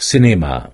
Cinema.